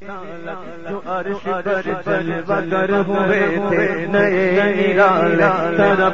جو عرش پر بگر ہوئے تھے نئے نرال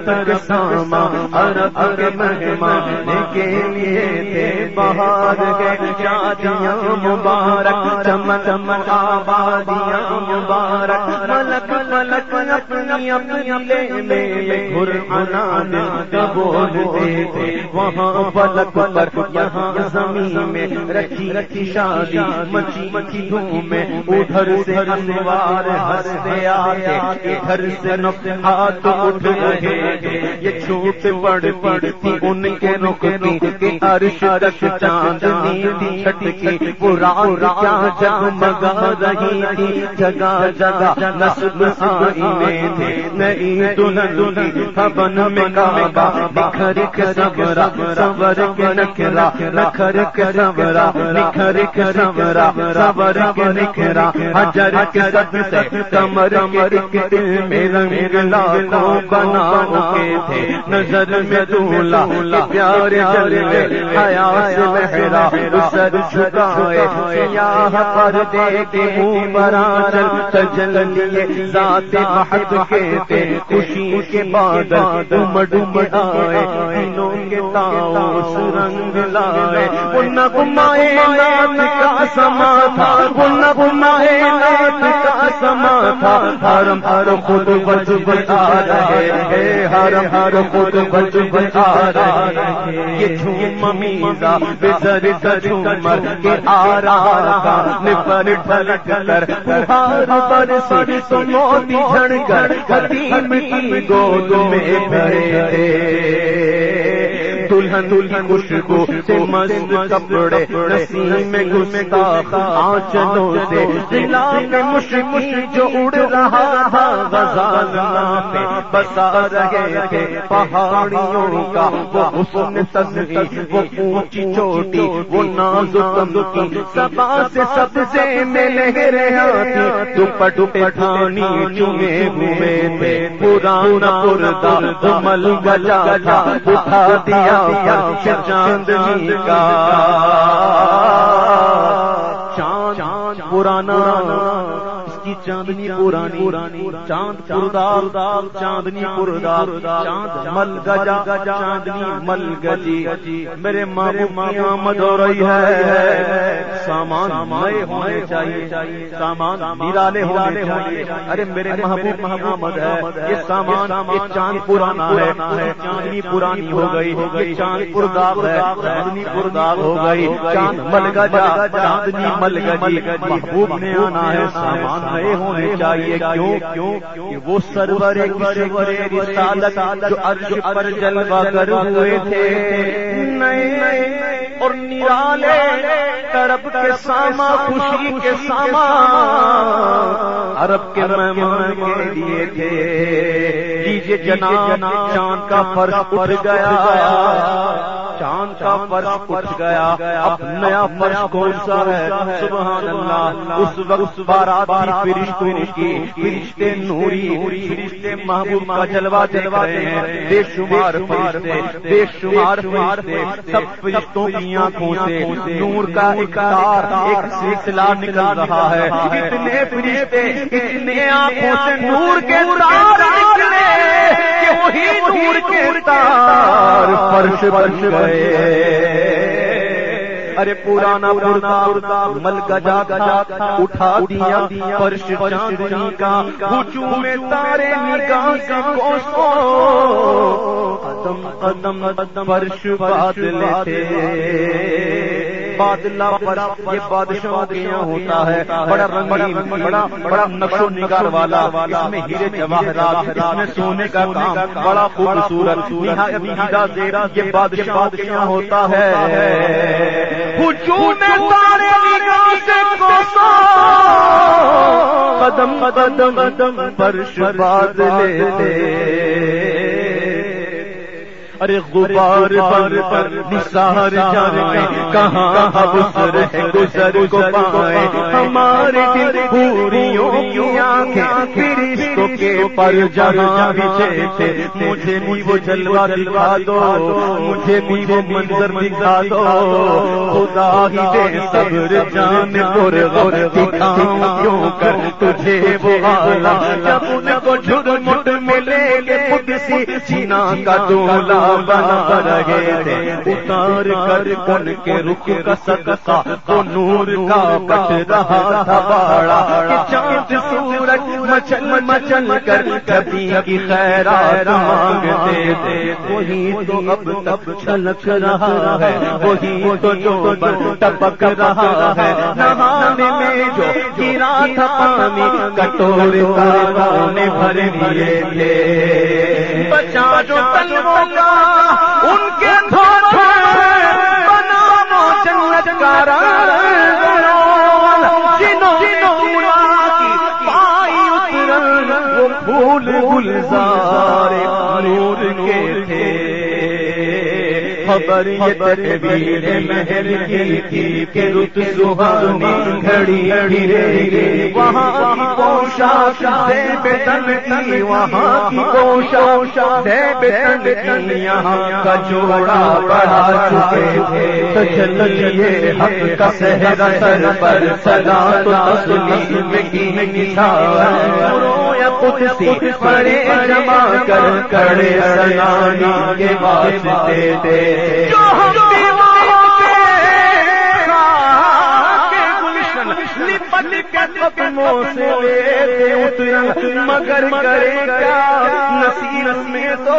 طرف ساما عرب کے مہمان کے لیے تھے بہار کے شادیاں مبارک چمن چمن آبادیاں مبارک ملک ملک اپنی اپنی لے میں گھر آنا دل وہاں پلک پر یہاں زمین میں رکھی رکھی شادی مچی مچی دھوم میں ادھر سے انوار ہنستے آتے، ادھر سے نفحات اٹھ رہے۔ یہ چھوٹ پڑ پڑتی ان کے نکتی کہ عرش تک چاندنی دی چھٹکی وہ رات کیا جگمگا رہی تھی۔ جگہ جگہ نسب آئینے تھے۔ نئی دلہن دلہن خبن میں کعبہ بکھر کے صبرا صبر کے نکرا نکھر کے صبرا نکھر کے صبرا صبر کے نکھرا، حجر کے صد سے کمر مر کے میرا میرا کو بنا کے تھے۔ نظر میں دولا پیارے جل گئے حیا سے مہرا سر جھکائے، سیاہ پر دے کے منہ برا چل ذات بحق کے تھے خوشی کے بعد ڈم ڈم آئے دنوں کے تاؤس رنگ لائے۔ وہ نغمائے نات کا سما تھا، وہ نغمائے نات کا سما تھا حرم ہر خود بج بجا رہے ہیں۔ حرم ہر خود بج بجا رہے ہیں۔ یہ جھوم میزا بزر جھومر کے آرار کا نپر پلٹ کر بہار پر سر سنوتی جھڑ کر حتیم کی گود میں بھرے تھے۔ دلہن خوشبو سے مست کپڑے نسیم میں آنچلوں سے دلا میں مشکی جو اڑ رہا تھا غزال پہ بسا رہے تھے پہاڑیوں کا وہ حسن تصویر وہ اونچی چوٹی وہ ناز کی سبا سے سب سے میں لہریں آتی دوپٹ پہ تھانی چومے ہوئے تھے پرانا پردا مل گجا تھا اٹھا دیا چاندنی کا چاند پرانا اس کی چاندنی پرانی چاند پردار چاندنی پردار چاند مل گجا چاندنی مل گجی۔ میرے ماں کی آمد ہو رہی ہے۔ سامان نئے ہونے چاہیے۔ سامان نرالے ہونے چاہیے۔ ارے میرے محبوب محمد ہے۔ یہ سامان یہ چاند پرانا ہے۔ چاندنی پرانی ہو گئی۔ یہ چاند پرداب ہے۔ چاندنی پرداب ہو گئی۔ چاند مل گجا۔ چاندنی مل گجی۔ محبوب نے آنا ہے۔ سامان نئے ہونے چاہیے کیوں؟ کیوں وہ سرور کشور رسالت جو عرش پر جلوہ کر ہوئے تھے۔ نئے اور نرالے طرف کے ساما خوشی کے ساما عرب کے مہمان کے لیے تھے۔ لیجیے جناب چاند کا فرق اٹھ گیا۔ چاند کا فرق اٹھ گیا۔ اب نیا فرش کون سا ہے؟ سبحان اللہ اس وقت بارات فرشتوں کی۔ فرشتے نوری فرشتے محبوب کا جلوہ جلوہ ہیں۔ بے شمار فرشتے بے شمار فرشتے۔ سب فرشتوں کی آنکھوں سے نور کا اقتار ایک سلسلہ نکل رہا ہے۔ اتنے فرشتے اتنے آنکھوں سے نور کے تار وہی نور کے تار فرش بن گئے۔ ارے پرانا پرانا مل گجا گجا اٹھا دیا فرش چاندنی کا ہجوم تارے نگاہ سے کوسو قدم قدم قدم فرش بادلے تھے۔ بادلہ پر یہ بادشاہ کے یہاں ہوتا ہے۔ بڑا رنگین، بڑا بڑا نقش و نگار والا۔ اس میں ہیرے جواہرات، اس میں سونے کا کام۔ بڑا خوبصورت۔ نہایت یہ بادشاہ کے یہاں ہوتا ہے۔ ہجوم تارے نگاہ سے کوسو قدم قدم قدم فرش بادلے تھے ارے غبار پر پر نثار جان کہاں گزر ہے گزر کو پائے ہمارے دل پوریوں کی آنکھیں فرشتوں کے پر جہاں بچے تھے مجھے بھی وہ جلوہ دکھا دو مجھے بھی وہ منظر دکھا دو۔ خدا ہی دے صبر جان پر غور دکھاؤں کیوں کر تجھے وہ آلہ؟ جب ان کو جھر مٹ ملے گے خود سی چینا کا دولا بنا رہے تھے اتار کر ان کے رخ کا صدقہ وہ نور کا بٹ رہا تھا باڑا چاند سورج مچل مچل کر کبھی کی خیرات مانگتے تھے وہی تو اب تب چھلک رہا ہے وہی تو جو ٹپک رہا ہے نہانے میں جو گرا تھا پانی کٹورے نے بھر دیے تھے بچا جو تلووں کا، ان کے تھوڑے بنا وہ جنت کا جنوں جنوں کی پائی اترن، وہ پھول گلزار۔ خبر یہ تکبیر محل کی تھی کہ رت سہانی گھڑی اڑی رہی وہاں کی پوشاک سے بیتن کی وہاں کی پوشاک سے بیتن کی یہاں کا جوڑا بڑھا چکے تھے۔ تو چلیے حق کا سہرا سر پر سلا تو تسلیم کی نشان قدسی پڑے جمع کر کڑے سلانی کے واسطے دے جو ہم مگر کرے کیا؟ نصیب میں تو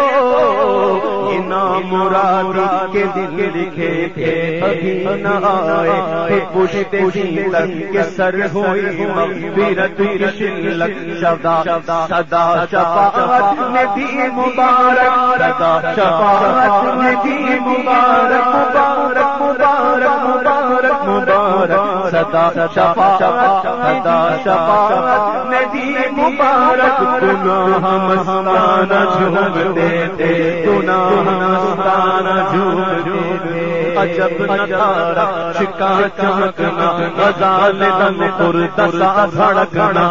نام مرادی کے دل لکھے تھے۔ ابھی نہ آئے پشت شیلک کے سر ہوئی مغفرت شلک سدا سدا شفاعت نبی مبارک سدا شفاعت نبی مبارک مبارک مبارک مبارک مبارک سدا شفاعت سدا شفاعت نبی مبارک گناہ مستانہ جھومتے تھے، گناہ مستانہ جھومتے عجب نظارہ شکا چمکنا غزال دم پرتسا دھڑکنا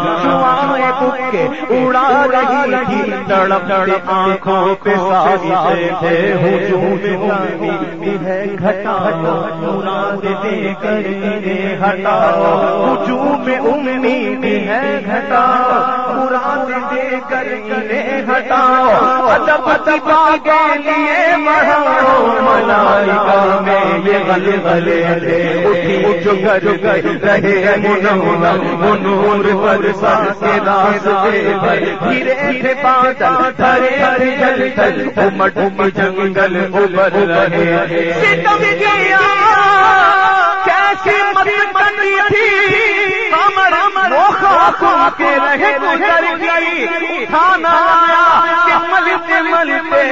شوائے بکے اڑا رہی تھی، تڑپ تڑپ آنکھوں پہ ساستے تھے، ہجوم امی ہے گھٹا مراد دے کر انہیں ہٹا ہجوم امی ہے گھٹا مراد دے کر انہیں ہٹاؤ ادب ادب کے لیے بڑھاؤ، ملائکہ میں یہ گلے گلے اٹھی اٹھ گھر گھر رہے من نور پر سانس راستے پر دھیرے دھیرے بادل، دھرے ہر جل تل امٹ جنگل ابر رہے۔ ستم کیا کیسی مت بنی تھی ہمر ہمر کے رہے گزر گئی کھانا آیا کہ ملتے ملتے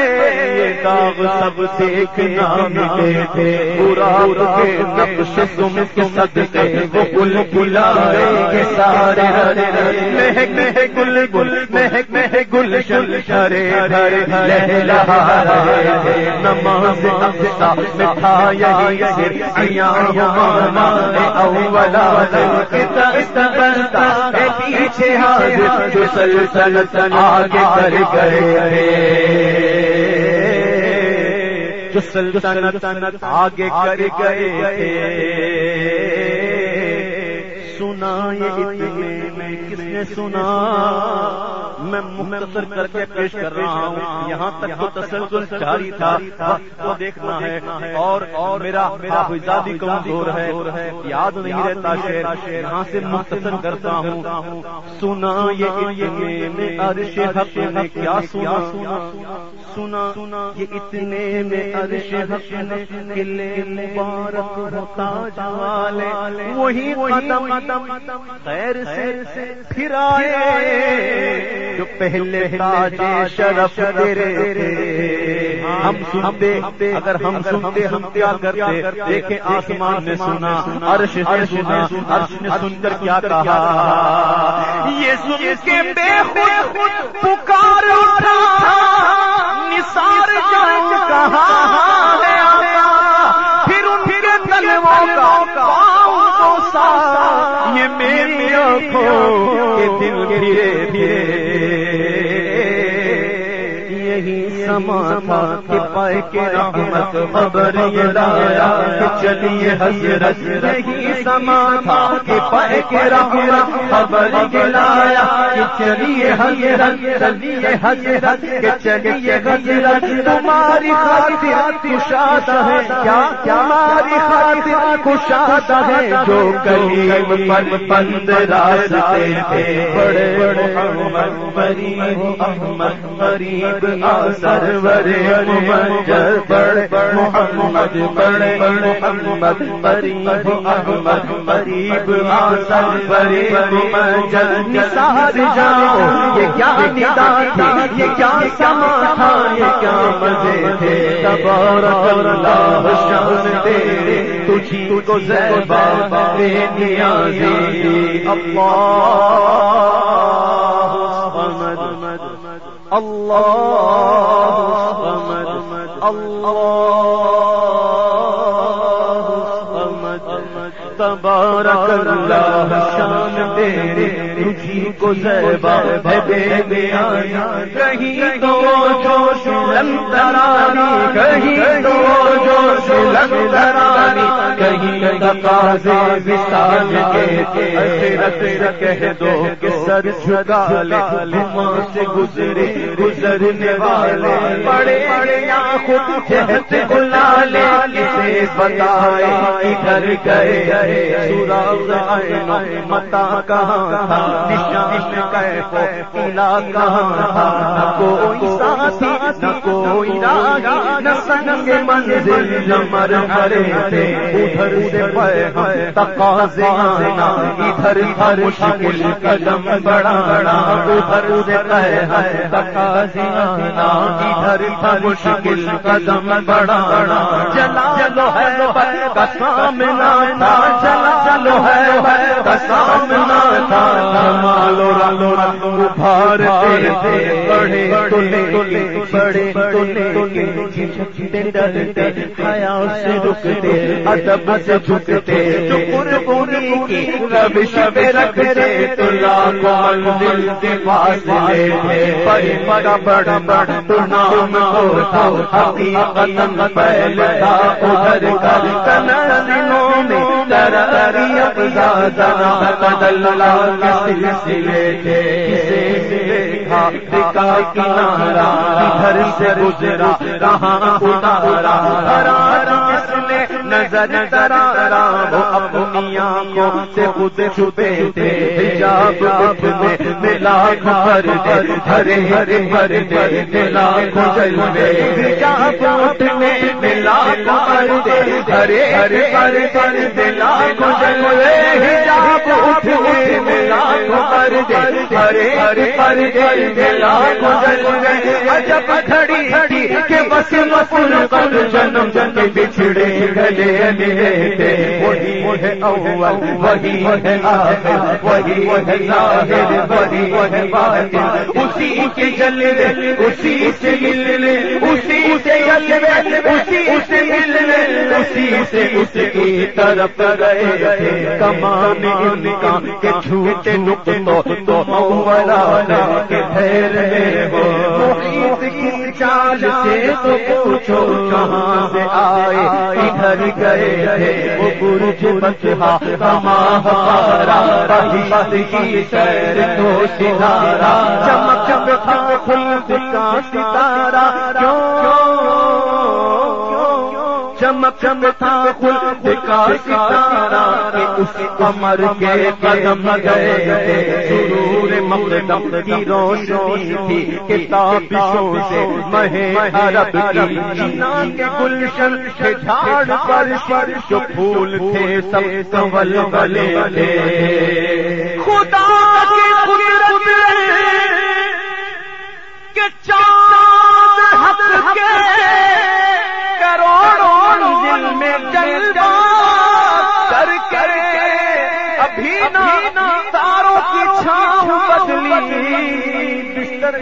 یہ داغ سب دیکھنا ملے تھے پورا کے نقش تم کے صدقے وہ گل گلائے کے سارے ہرے مہک مہک گل گل مہک مہک گل شل شرے ہرے لہلا رہے تھے نماز اقصا مٹھا یہی سر ایام مانا اولا کتا استغلتا اے پیچھے حاضر جو سلطنت آگے کر گئے جو سلطنت آگے کر گئے تھے سنا یہ اتنے میں کس نے سنا؟ میں مختصر کر کے پیش کر رہا ہوں۔ یہاں تک تو تسلسل جاری تھا۔ کو دیکھنا ہے۔ اور اور میرا حافظادی کمزور ہے۔ یاد نہیں رہتا شعر۔ یہاں سے مختصر کرتا ہوں۔ سنا یہ عرش حق نے کیا سنا سنا؟ سنا، یہ اتنے میں عرش حق نے قلعے مبارک ہوتا جوالے وہی قدم خیر سے پھر آئے، جو پہلے تاج شرف تیرے تھے۔ ہم سنتے، اگر ہم سنتے، ہم کیا کرتے؟ دیکھیں آسمان نے سنا، عرش نے سنا، عرش نے سن کر کیا کہا؟ یہ سن کے بے خود پکار اٹھا۔ نثار جان کہاں ہے پھر ان کے تلووں کا پاؤں سا یہ میری آنکھوں کے دل دھیرے دھیرے یہی سما تھا کہ پائے کے رحمت خبر یہ لایا کہ چلیے حضرت، یہی سما تھا کہ پائے کے رحمت خبر یہ لایا، کہ چلیے حضرت چلیے حضرت، کہ چلیے حضرت، تمہاری خاطر کشاد ہے۔ کیا تمہاری خاطر کشاد ہے۔ جو کریم پر بند راستے تھے، بڑے بڑے احمد غریب احمد غریب سرور منجر، بڑے محمد بڑے محمد قریب احمد قریب سرور منجر نثار جاؤ یہ کیا ندا تھی یہ کیا سما تھا یہ کیا مزے تھے تبارک اللہ شان تیرے تجھی کو زیبا بے نیازی اللہ اللہ بارک اللہ کو زیبا کہیں تو کہیں تو کہیں تقاضے کے حسرت کہہ دو کہ سر جھکا لے سے گزرے، گزرنے والے۔ بڑے بڑے خود جہت بلا لے کسے بتائے ادھر گئے سوراغ متا کہاں تھا؟ نشان کیفو کہاں نہ کوئی ساتھی، نہ کوئی نہ سنگ منزل نہ مرحلے تھے۔ ادھر سے پہ تقاضے آنا، ادھر تھا مشکل قدم بڑھانا۔ ادھر سے پہ تقاضے آنا، ادھر تھا مشکل قدم بڑھانا۔ چلا چلو ہے کا سامنا چلا چلو ہے کا سامنا تھا۔ مالو رالو رالو ابھار تھے بڑے تلے بڑے تلے ڈرتے حیا سے رکتے، ادب سے جھکتے جو قربانی کی روش پہ رکھتے تو لاکھوں منزل کے پاس لے تھے۔ بڑی بڑا بڑا بڑا تو نام ہوتا حقیقت پہلے تھا ادھر کر کنوں میں سلسلے تھے کسے کنارا گھر سے گزرا کہاں اتارا نظر درارا وہ اپنی آنکھوں سے خود چھپے تھے۔ حجاب ملا گھر دے، ہرے ہرے بھر دے ملا گھر دے۔ حجاب اٹھنے ملا گھر دے، ہرے ہرے بھر بھر ملا گھر دے۔ حجاب ملا گھر دے، ہرے ہرے بھر دے ملا گھر دے۔ عجب کھڑی کھڑی کہ بس مسل کر جنم جن بچھڑے، گلے ملے وہی ہے اول، وہی ہے آخر، وہی ہے ظاہر، وہی ہے باطن۔ اسی کے جلوے، اسی سے ملنے، اسی سے جلوے، اسی سے ملنے۔ اسی سے اس کی طرف گئے تھے۔ کمان ان کا کہ چھوٹے نقطوں تو مولا کے ٹھہر میں ہو۔ محیط کی چال سے تو پوچھو کہاں سے آئے ادھر گئے تھے وہ برج بچا کما ہمارا رہی کی سیر تو ستارا چمک چمک کھل کا ستارا کیوں چمک چمتا خود کا ستارا اس کمر کے قدم گئے تھے سرور مقدم کی روشنی تھی کتابوں سے مہے عرب کی چینا کے گلشن کے جھاڑ پر پر جو پھول تھے سب کنول بلے لے خدا کے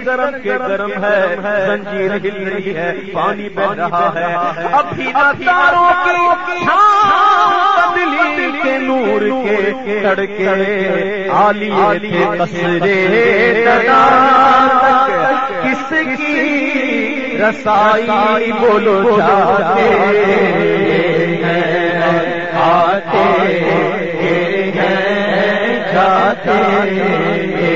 گرم کے گرم ہے، زنجیر ہل رہی ہے، پانی بہ رہا ہے۔ ابھی تاروں کی بدلی کے نور کے تڑکے آلی تھے مسرے کس کی رسائی بولو جاتے آتے ہیں، جاتے ہیں۔